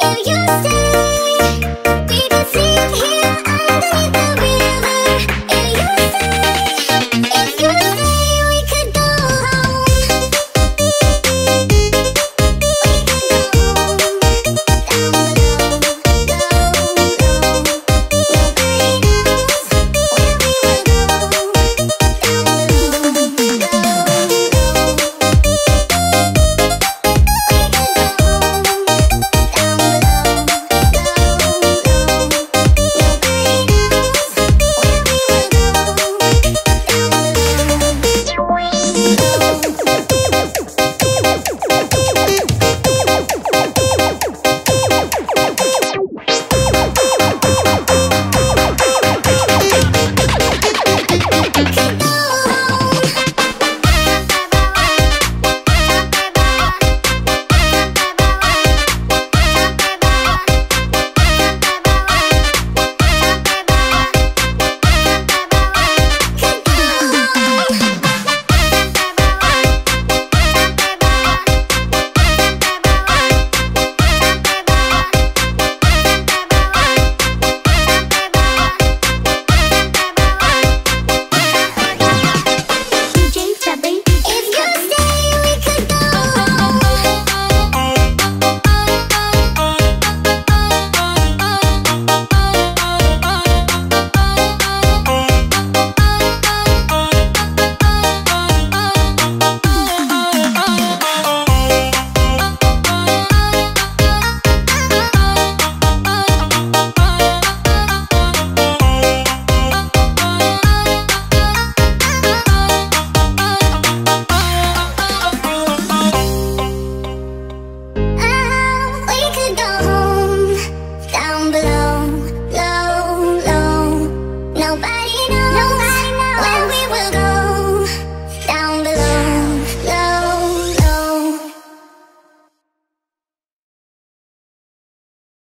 If you stay when we will go.